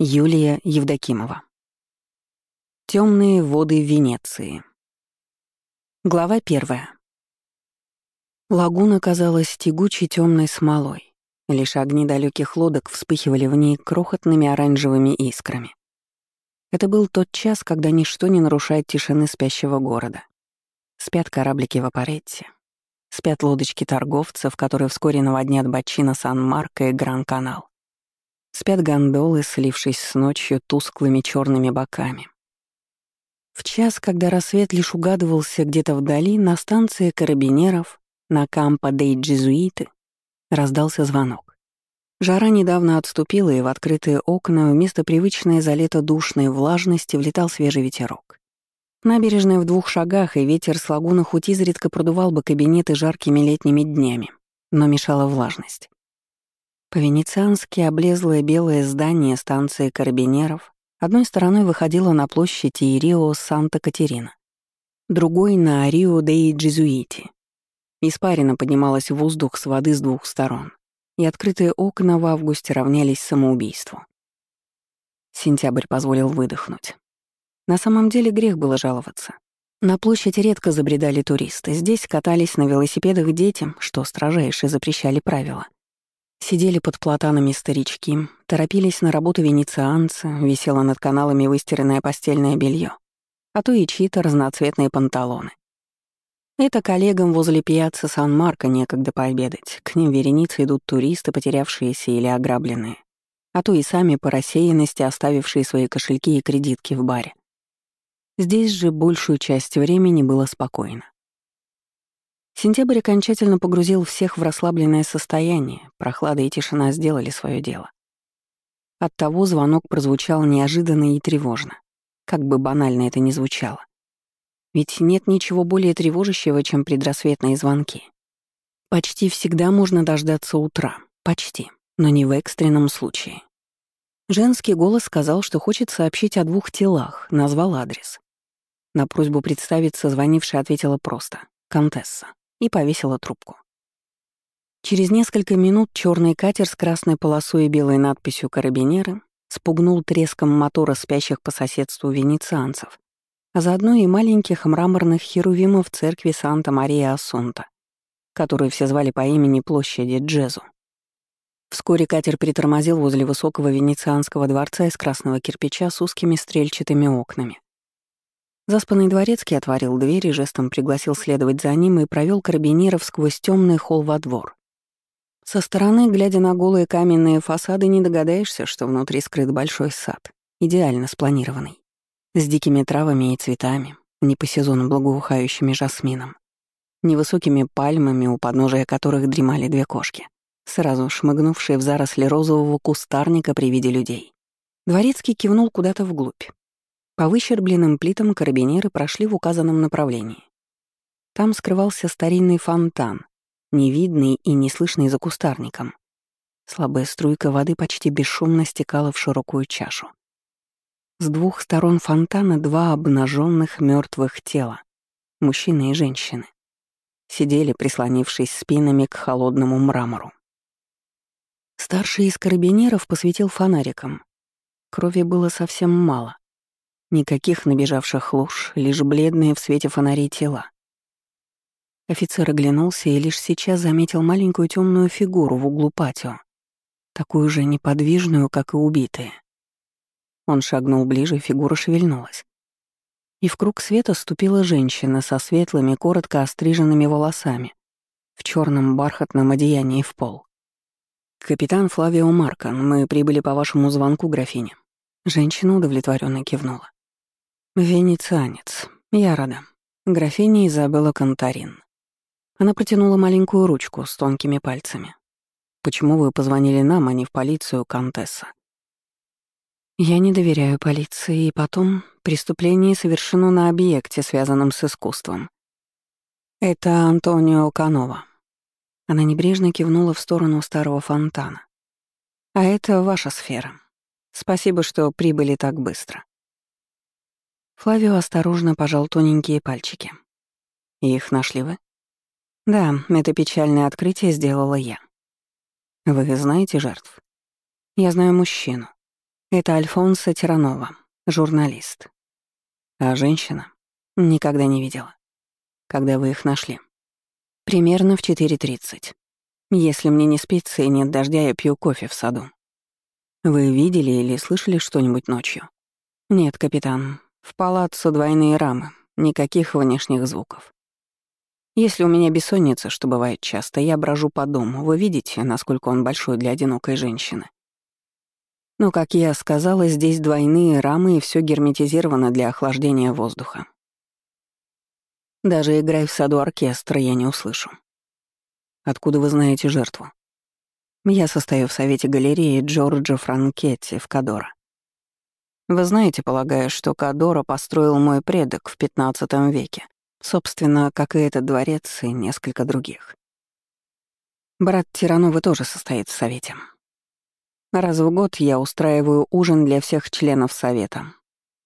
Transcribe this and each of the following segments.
Юлия Евдокимова. Темные воды Венеции. Глава первая. Лагуна казалась тягучей темной смолой. Лишь огни далеких лодок вспыхивали в ней крохотными оранжевыми искрами. Это был тот час, когда ничто не нарушает тишины спящего города. Спят кораблики в Апаретте. Спят лодочки торговцев, которые вскоре наводнят бочина Сан-Марко и Гран-Канал. Спят гондолы, слившись с ночью тусклыми черными боками. В час, когда рассвет лишь угадывался где-то вдали, на станции карабинеров на Кампо дей Джезуиты раздался звонок. Жара недавно отступила, и в открытые окна вместо привычной за лето душной влажности влетал свежий ветерок. Набережная в двух шагах, и ветер с лагуны хоть изредка продувал бы кабинеты жаркими летними днями, но мешала влажность. По-венециански облезлое белое здание станции карабинеров одной стороной выходило на площадь Ирио Санта-Катерина, другой — на Рио де Джезуити. Испарина поднималась в воздух с воды с двух сторон, и открытые окна в августе равнялись самоубийству. Сентябрь позволил выдохнуть. На самом деле грех было жаловаться. На площади редко забредали туристы, здесь катались на велосипедах детям, что строжайше запрещали правила. Сидели под платанами старички, торопились на работу венецианцы, висело над каналами выстиранное постельное белье, а то и чьи-то разноцветные панталоны. Это коллегам возле пьяца Сан-Марко некогда пообедать. К ним вереницы идут туристы, потерявшиеся или ограбленные, а то и сами по рассеянности оставившие свои кошельки и кредитки в баре. Здесь же большую часть времени было спокойно. Сентябрь окончательно погрузил всех в расслабленное состояние, прохлада и тишина сделали свое дело. Оттого звонок прозвучал неожиданно и тревожно, как бы банально это ни звучало. Ведь нет ничего более тревожащего, чем предрассветные звонки. Почти всегда можно дождаться утра, почти, но не в экстренном случае. Женский голос сказал, что хочет сообщить о двух телах, назвал адрес. На просьбу представиться звонившая ответила просто «Контесса» и повесила трубку. Через несколько минут черный катер с красной полосой и белой надписью «Карабинеры» спугнул треском мотора спящих по соседству венецианцев, а заодно и маленьких мраморных херувимов церкви Санта-Мария-Ассунта, которую все звали по имени площади Джезу. Вскоре катер притормозил возле высокого венецианского дворца из красного кирпича с узкими стрельчатыми окнами. Заспанный дворецкий отворил дверь и жестом пригласил следовать за ним и провел карабинеров сквозь темный холл во двор. Со стороны, глядя на голые каменные фасады, не догадаешься, что внутри скрыт большой сад, идеально спланированный, с дикими травами и цветами, не по сезону благоухающими жасмином, невысокими пальмами, у подножия которых дремали две кошки, сразу шмыгнувшие в заросли розового кустарника при виде людей. Дворецкий кивнул куда-то вглубь. По выщербленным плитам карабинеры прошли в указанном направлении. Там скрывался старинный фонтан, невидный и неслышный за кустарником. Слабая струйка воды почти бесшумно стекала в широкую чашу. С двух сторон фонтана два обнаженных мертвых тела, мужчина и женщины, сидели, прислонившись спинами к холодному мрамору. Старший из карабинеров посветил фонариком. Крови было совсем мало. Никаких набежавших луж, лишь бледные в свете фонарей тела. Офицер оглянулся и лишь сейчас заметил маленькую темную фигуру в углу патио, такую же неподвижную, как и убитые. Он шагнул ближе, фигура шевельнулась. И в круг света ступила женщина со светлыми, коротко остриженными волосами, в черном бархатном одеянии в пол. «Капитан Флавио Маркан, мы прибыли по вашему звонку, графиня». Женщина удовлетворенно кивнула. «Венецианец. Я рада. Графиня Изабелла Контарин». Она протянула маленькую ручку с тонкими пальцами. «Почему вы позвонили нам, а не в полицию, Контесса?» «Я не доверяю полиции, и потом преступление совершено на объекте, связанном с искусством. Это Антонио Канова». Она небрежно кивнула в сторону старого фонтана. «А это ваша сфера. Спасибо, что прибыли так быстро». Флавио осторожно пожал тоненькие пальчики. «Их нашли вы?» «Да, это печальное открытие сделала я». «Вы знаете жертв?» «Я знаю мужчину. Это Альфонса Тиранова, журналист. А женщина? Никогда не видела. Когда вы их нашли? Примерно в 4.30. Если мне не спится и нет дождя, я пью кофе в саду. Вы видели или слышали что-нибудь ночью? Нет, капитан. В палаццо двойные рамы, никаких внешних звуков. Если у меня бессонница, что бывает часто, я брожу по дому. Вы видите, насколько он большой для одинокой женщины? Но, как я сказала, здесь двойные рамы и все герметизировано для охлаждения воздуха. Даже играя в саду оркестра, я не услышу. Откуда вы знаете жертву? Я состою в совете галереи Джорджа Франкетти в Кадора. Вы знаете, полагаю, что Кадора построил мой предок в XV веке, собственно, как и этот дворец и несколько других. Брат Тиранова тоже состоит в совете. Раз в год я устраиваю ужин для всех членов совета.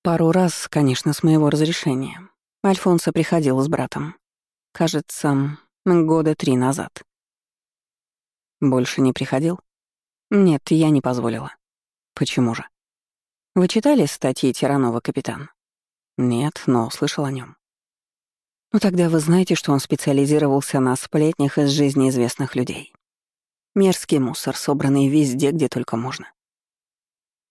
Пару раз, конечно, с моего разрешения. Альфонсо приходил с братом. Кажется, года три назад. Больше не приходил? Нет, я не позволила. Почему же? Вы читали статьи Тиранова, капитан? Нет, но слышал о нем. Ну тогда вы знаете, что он специализировался на сплетнях из жизни известных людей. Мерзкий мусор, собранный везде, где только можно.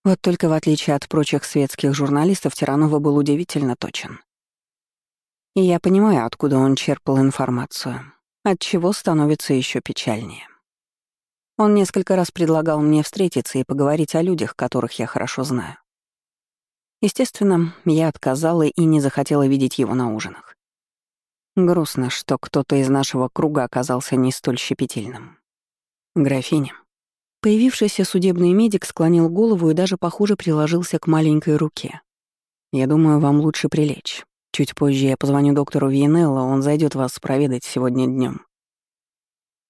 Вот только в отличие от прочих светских журналистов, Тиранова был удивительно точен. И я понимаю, откуда он черпал информацию, от чего становится еще печальнее. Он несколько раз предлагал мне встретиться и поговорить о людях, которых я хорошо знаю. Естественно, я отказала и не захотела видеть его на ужинах. Грустно, что кто-то из нашего круга оказался не столь щепетильным. Графиня. Появившийся судебный медик склонил голову и даже, похоже, приложился к маленькой руке. «Я думаю, вам лучше прилечь. Чуть позже я позвоню доктору Виенелло, он зайдет вас проведать сегодня днем.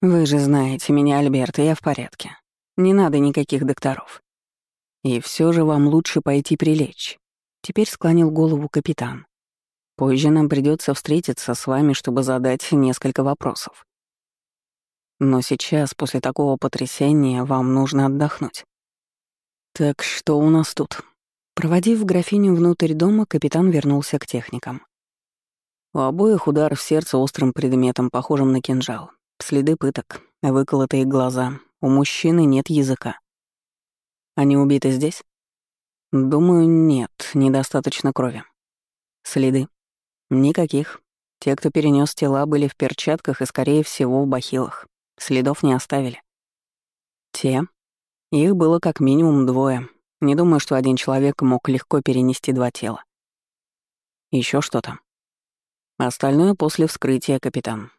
Вы же знаете меня, Альберт, я в порядке. Не надо никаких докторов. И все же вам лучше пойти прилечь. Теперь склонил голову капитан. Позже нам придется встретиться с вами, чтобы задать несколько вопросов. Но сейчас, после такого потрясения, вам нужно отдохнуть. Так что у нас тут? Проводив графиню внутрь дома, капитан вернулся к техникам. У обоих удар в сердце острым предметом, похожим на кинжал. Следы пыток, выколотые глаза. У мужчины нет языка. Они убиты здесь? Думаю, нет, недостаточно крови. Следы? Никаких. Те, кто перенес тела, были в перчатках и, скорее всего, в бахилах. Следов не оставили. Те? Их было как минимум двое. Не думаю, что один человек мог легко перенести два тела. Еще что-то. Остальное после вскрытия, капитан.